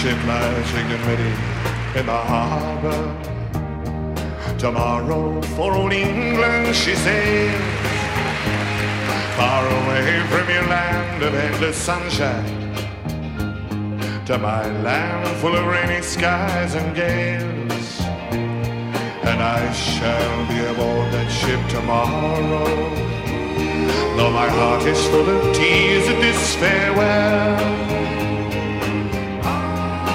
ship lies and ready in the harbor. Tomorrow for old England she sails. Far away from your land of endless sunshine. To my land full of rainy skies and gales. And I shall be aboard that ship tomorrow. Though my heart is full of tears at this farewell.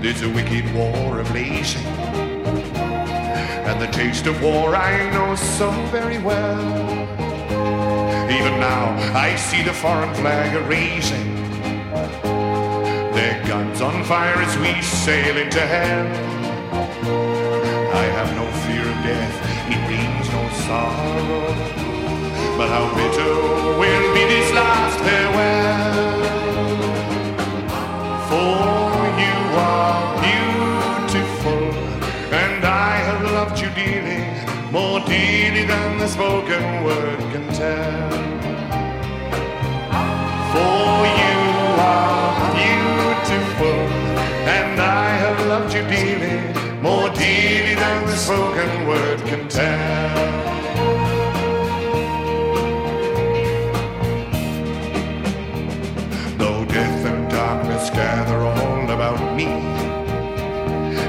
there's a wicked war of ablazing. And the taste of war I know so very well. Even now I see the foreign flag a raising, Their guns on fire as we sail into hell. I have no fear of death, it brings no sorrow. But how bitter will be this last farewell. Dearly than the spoken word can tell. For you are beautiful, and I have loved you dearly, more dearly than the spoken word can tell. Though death and darkness gather all about me,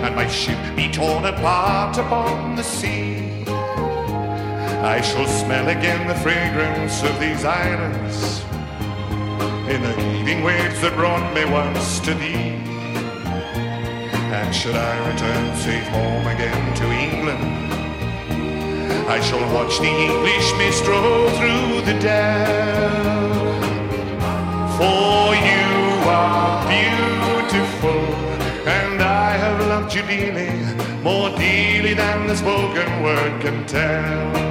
and my ship be torn apart upon the sea, I shall smell again the fragrance of these islands in the heaving waves that brought me once to thee. And should I return safe home again to England, I shall watch the English mist roll through the dell. For you are beautiful, and I have loved you dearly, more dearly than the spoken word can tell.